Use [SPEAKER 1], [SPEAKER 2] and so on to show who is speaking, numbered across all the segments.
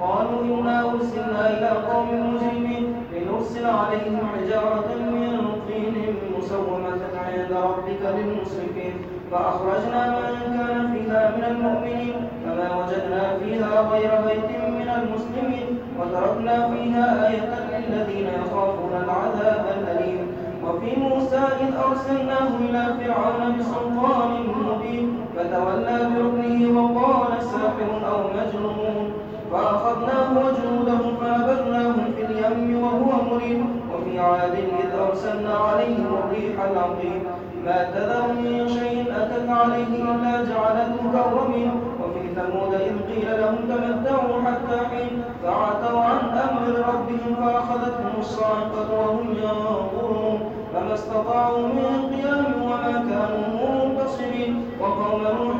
[SPEAKER 1] قالوا إنا أرسلنا إلى قوم مجرمين لنرسل عليهم حجارة من طين مسومة عند ربك للمسرفين. فأخرجنا من كان فيها من المؤمنين فما وجدنا فيها غير بيت من المسلمين وتركنا فيها آية للذين يخافون العذاب الأليم. وفي موسى إذ أرسلناه إلى فرعون بسلطان مبين. فتولى بركنه وقال ساحر أو مجنون. فأخذناه وجنوده فنبذناهم في اليم وهو مريم وفي عاد إذ أرسلنا عليهم الريح العقيم ما تذر من شيء أتت عليه إلا جعلته كالرميم وفي ثمود إذ قيل لهم تمتعوا حتى حين فعتوا عن أمر ربهم فأخذتهم الصاعقة وهم ينظرون. فما استطاعوا من قيام وما كانوا منتصرين. وقوم نوح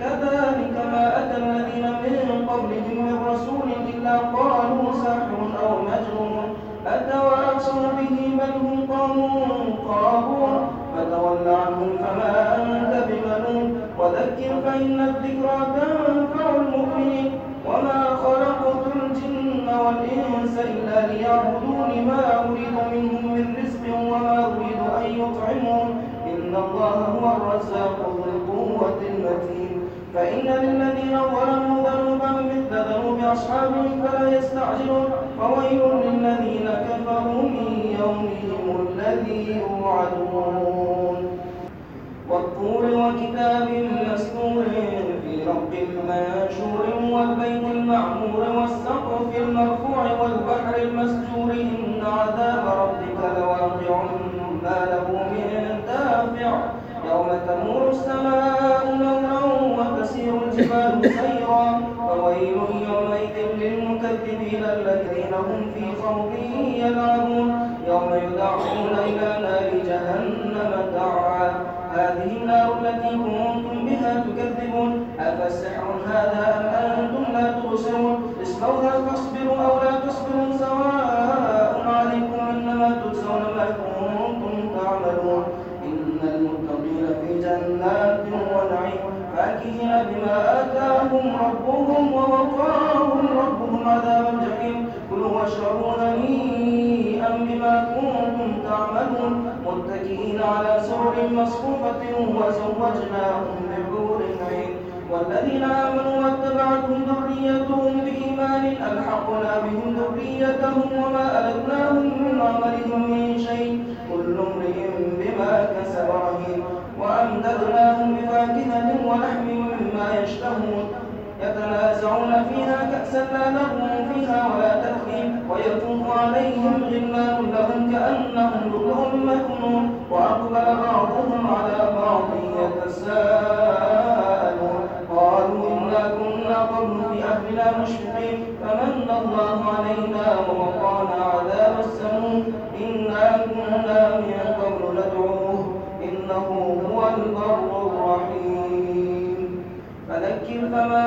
[SPEAKER 1] كذلك ما أتى الذين من قبلهم من رسول إلا قالوا ساحر أو مجنون. أتواصوا به بل هم قوم طاغون. فتول عنهم فما أنت بمنون وذكر فإن الذكرى تنفع المؤمنين. وما خلقت الجن والإنس إلا ليعبدون ما أريد منهم من رزق وما أريد أن يطعمون. إن الله هو الرزاق فإن للذين ظلموا ذنوبا مثل ذنوب أصحابهم فلا يستعجلون. فويل للذين كفروا من يومهم الذي يوعدون. والطول وكتاب مسطور في رق منشور والبيت المعمور والسقف المرفوع والبحر المسجور إن عذاب ربك لواقع ما له من دافع يوم تمور السماء مورا وتسير الجبال سيرا فويل يومئذ للمكذبين الذين هم في خوض يلعبون. يوم يدعون إلى نار جهنم دعا. هذه النار التي كنتم بها تكذبون. أفسحر هذا أم أنتم لا تبصرون؟ اصلوها فاصبروا أو لا تصبروا. سواء عليكم إنما تجزون ما كنتم تعملون. إن المتقين في جنات فاكهين بما آتاهم ربهم ووقاهم ربهم عذاب الجحيم. كلوا واشربوا هنيئا بما كنتم تعملون. متكئين على سرر مصفوفة وزوجناهم بحور عين. والذين آمنوا واتبعتهم ذريتهم بإيمان ألحقنا بهم ذريتهم وما ألتناهم من عملهم من شيء. كل امرئ يتنازعون فيها كأسا لا لغو فيها ولا تأثيم ويطوف عليهم غلمان لهم كأنهم لؤلؤ مكنون وأقبل بعضهم على بعض يتساءلون. قالوا إنا كنا قبل في أهلنا مشفقين فمن الله علينا ووقانا عذاب السموم. إنا كنا من قبل ندعوه إنه هو البر الرحيم. فذكر فما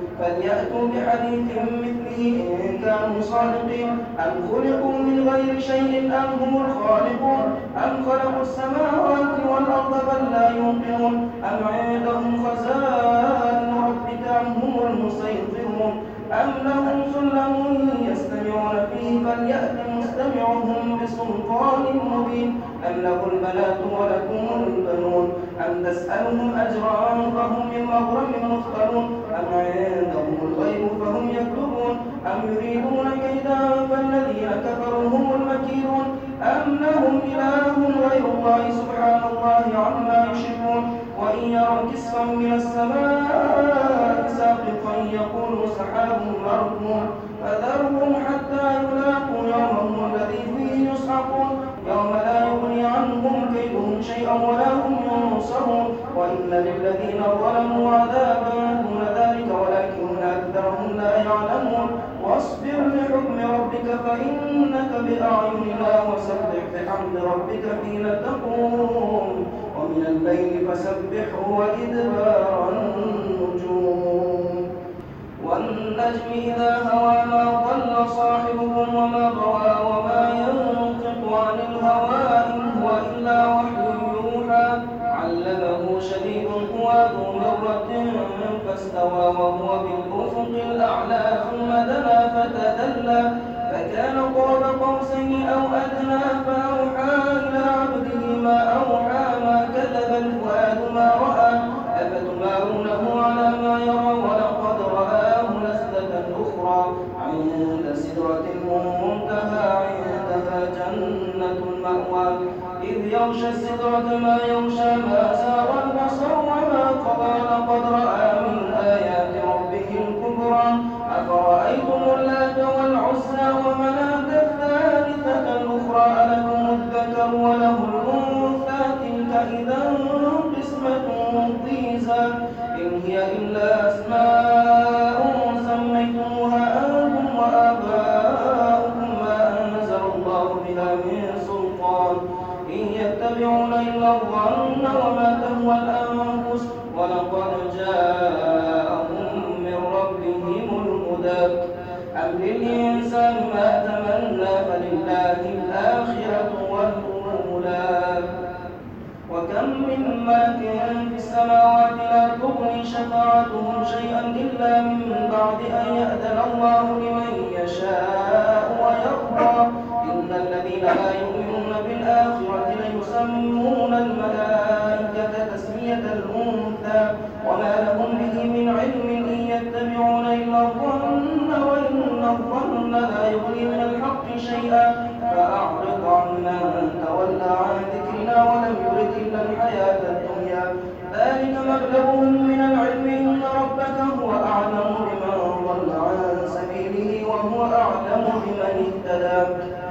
[SPEAKER 1] فليأتوا بحديث مثله إن كانوا صادقين. أم خلقوا من غير شيء أم هم الخالقون؟ أم خلقوا السماوات والأرض بل لا يوقنون؟ أم عندهم خزائن ربك أم هم المسيطرون؟ أم لهم سلم يستمعون فيه فليأت مستمعهم بسلطان مبين. أم له البنات ولكم البنون. أم تسألهم أجرا فهم من مغرم مثقلون أم عندهم الغيب فهم يكتبون. أم يريدون كيدا فالذين كفروا هم المكيدون. أم لهم إله غير الله سبحان الله عما يشركون. وإن يروا كسفا من السماء ساقطا يقولوا سحاب مركوم فذرهم حتى يلاقوا يومهم الذي فيه يصعقون يوم لا يغني عنهم كيدهم شيئا ولا هم ينصرون. وإن للذين ظلموا عذابا لحكم ربك فإنك بأعيننا وسبح بحمد ربك حين تقوم. ومن الليل فسبحه وإدبار النجوم. والنجم إذا هوى ما ضل صاحبكم وما غوى وما ينطق عن الهوى إن هو إلا وحي يوحى. علمه شديد القوى فاستوى وهو بالأفق الأعلى ثم دنا فتدلى فكان قاب قوسين أو أدنى ليسمون الملائكة تسمية الأنثى وما لهم به من علم إن يتبعون إلا الظن وإن الظن لا يغني من الحق شيئا. فأعرض عمن تولى عن ذكرنا ولم يرد إلا الحياة الدنيا. ذلك مبلغهم من العلم إن ربك هو أعلم بمن ضل عن سبيله وهو أعلم بمن اهتدى.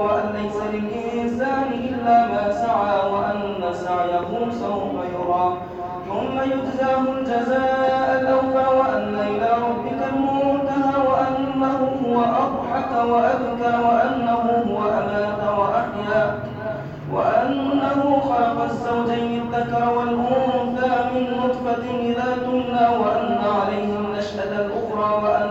[SPEAKER 1] وأن ليس للإنسان إلا ما سعى وأن سعيه سوف يرى. ثم يجزاه الجزاء الأوفى وأن إلى ربك المنتهى وأنه هو أضحك وأبكى وأنه هو أمات وأحيا. وأنه خلق الزوجين الذكر والأنثى من نطفة إذا تمنى وأن عليه النشأة الأخرى وأنه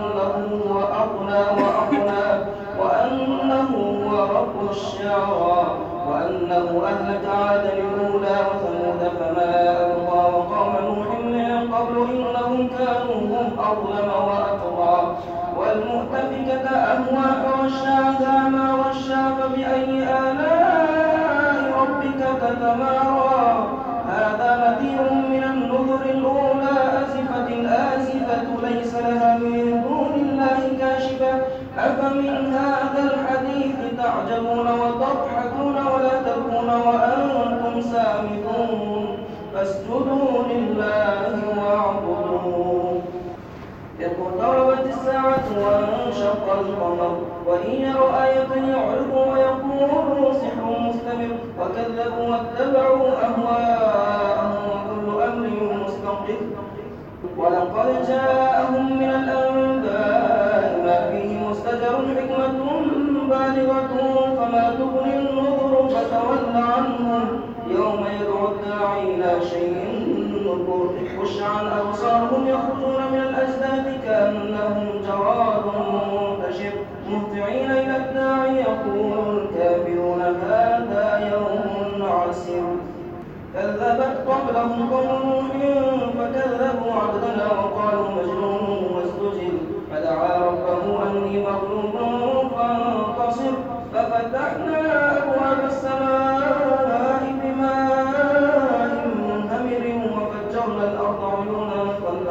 [SPEAKER 1] فاسجدوا لله واعبدوا اقتربت الساعة وانشق القمر وإن يروا آية سحر مستمر. وكذبوا واتبعوا أهواءهم وكل أمر مستقر. ولقد جاءهم خشعا أبصارهم يخرجون.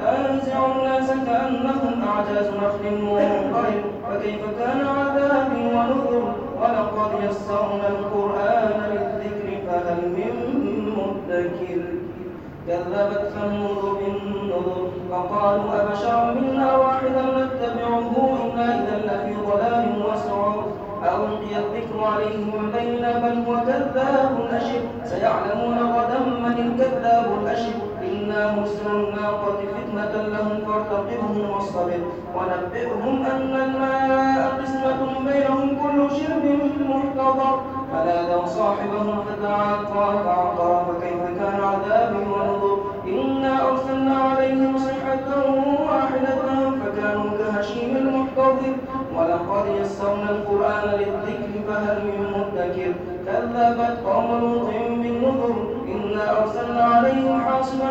[SPEAKER 1] تنزع الناس كأنهم أعجاز نخل منقرر فكيف كان عذابي ونذر؟ ولقد يسرنا القرآن للذكر فهل من مدكر؟ كذبت ثمود بالنذر فقالوا أبشر منا واحدا نتبعه؟ إنا إذا لفي ضلال وسعر. ألقي الذكر عليه بيننا بل هو كذاب أشر سيعلمون غدا من الكذاب الأشر إنا مرسل الناقة فتنة لهم فارتقبهم واصطبر ونبئهم أن الماء قسمة بينهم كل شرب محتضر فنادوا صاحبهم فتعاطى فعقر فكيف كان عذابي ونذر إنا أرسلنا عليهم صيحة واحدة فكانوا كهشيم المحتضر ولقد يسرنا القرآن للذكر فهل من مدكر كذبت قوم لوط بالنذر إنا أرسلنا عليهم حاصبا